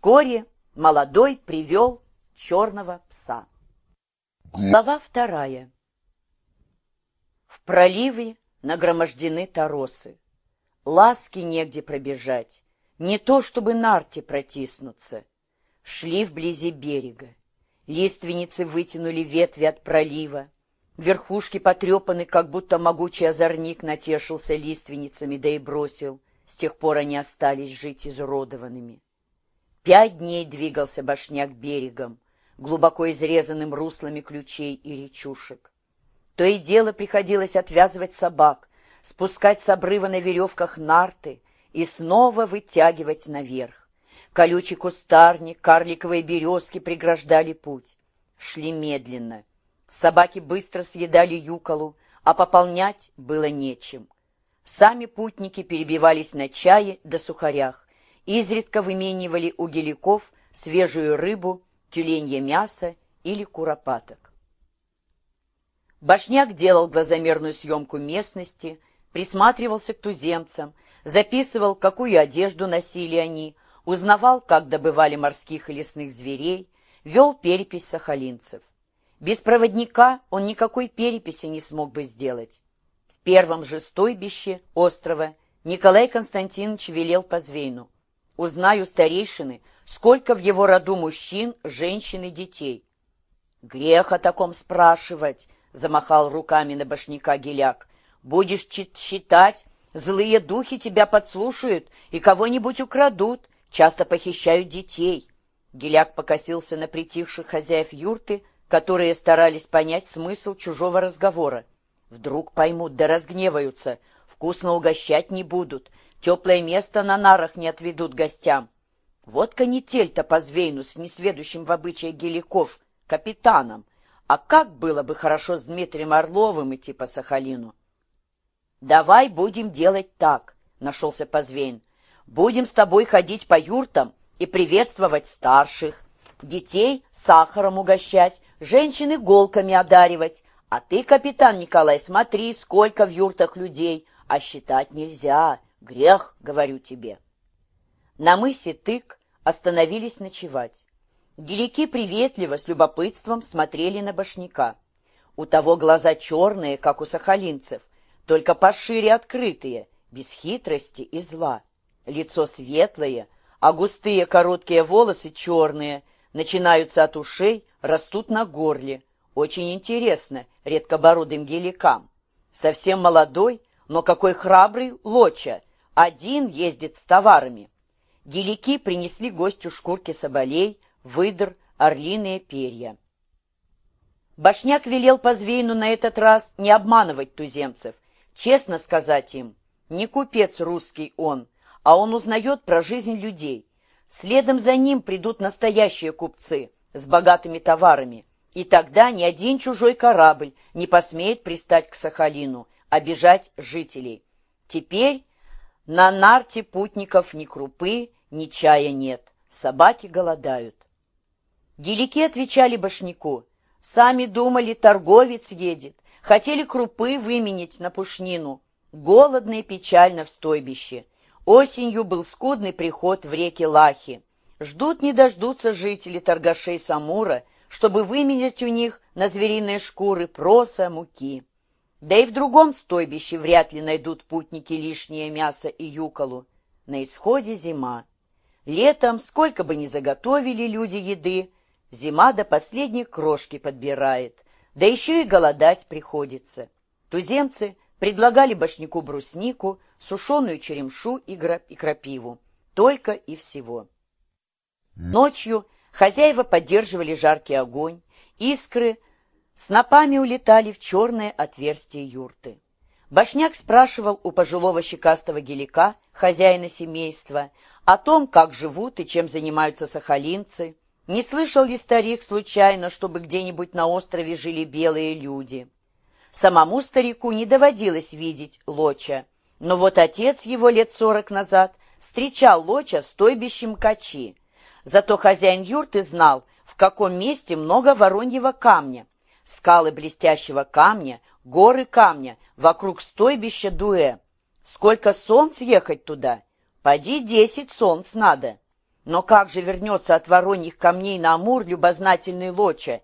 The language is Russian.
Вскоре молодой привел черного пса. Глава вторая. В проливе нагромождены торосы. Ласки негде пробежать, не то чтобы нарте протиснуться. Шли вблизи берега. Лиственницы вытянули ветви от пролива. Верхушки потрепаны, как будто могучий озорник натешился лиственницами, да и бросил. С тех пор они остались жить изуродованными. Пять дней двигался башняк берегом, глубоко изрезанным руслами ключей и речушек. То и дело приходилось отвязывать собак, спускать с обрыва на веревках нарты и снова вытягивать наверх. Колючий кустарник, карликовые березки преграждали путь. Шли медленно. Собаки быстро съедали юколу, а пополнять было нечем. Сами путники перебивались на чае да сухарях, изредка выменивали у геликов свежую рыбу, тюленье мясо или куропаток. Башняк делал глазомерную съемку местности, присматривался к туземцам, записывал, какую одежду носили они, узнавал, как добывали морских и лесных зверей, вел перепись сахалинцев. Без проводника он никакой переписи не смог бы сделать. В первом же стойбище острова Николай Константинович велел по Звейну. Узнаю старейшины, сколько в его роду мужчин, женщин и детей. Грех о таком спрашивать, замахал руками на башняка Геляк. Будешь считать, злые духи тебя подслушают и кого-нибудь украдут, часто похищают детей. Геляк покосился на притихших хозяев юрты, которые старались понять смысл чужого разговора. Вдруг поймут, да разгневаются, вкусно угощать не будут, теплое место на нарах не отведут гостям. Вот канитель-то по Звейну с несведущим в обычае геликов капитаном. А как было бы хорошо с Дмитрием Орловым идти по Сахалину? «Давай будем делать так», — нашелся Позвейн. «Будем с тобой ходить по юртам и приветствовать старших, детей сахаром угощать, женщин иголками одаривать. А ты, капитан Николай, смотри, сколько в юртах людей, а считать нельзя, грех, говорю тебе». На мысе Тык остановились ночевать. Гелики приветливо, с любопытством смотрели на башняка. У того глаза черные, как у сахалинцев, только пошире открытые, без хитрости и зла. Лицо светлое, а густые короткие волосы черные, начинаются от ушей, растут на горле. Очень интересно редкобородым геликам. Совсем молодой, но какой храбрый лоча. Один ездит с товарами. Гелики принесли гостю шкурки соболей, выдр, орлиные перья. Башняк велел Позвейну на этот раз не обманывать туземцев, честно сказать им, не купец русский он, а он узнает про жизнь людей. Следом за ним придут настоящие купцы с богатыми товарами, и тогда ни один чужой корабль не посмеет пристать к Сахалину, обижать жителей. Теперь на нарте путников ни крупы, ни чая нет, собаки голодают. Гелики отвечали башняку. Сами думали, торговец едет. Хотели крупы выменить на пушнину. Голодно и печально в стойбище. Осенью был скудный приход в реки Лахи. Ждут не дождутся жители торгашей Самура, чтобы выменять у них на звериные шкуры проса, муки. Да и в другом стойбище вряд ли найдут путники лишнее мясо и юколу. На исходе зима. Летом, сколько бы ни заготовили люди еды, Зима до последней крошки подбирает, да еще и голодать приходится. Туземцы предлагали башняку бруснику, сушеную черемшу и, и крапиву. Только и всего. Ночью хозяева поддерживали жаркий огонь, искры снопами улетали в черное отверстие юрты. Башняк спрашивал у пожилого щекастого гелика, хозяина семейства, о том, как живут и чем занимаются сахалинцы, не слышал ли старик случайно, чтобы где-нибудь на острове жили белые люди? Самому старику не доводилось видеть Лоча, но вот отец его лет сорок назад встречал Лоча в стойбище Мкачи. Зато хозяин юрты знал, в каком месте много вороньего камня. Скалы блестящего камня, горы камня, вокруг стойбища Дуэ. Сколько солнц ехать туда? Поди десять солнц надо. Но как же вернется от вороньих камней на Амур любознательный Лоча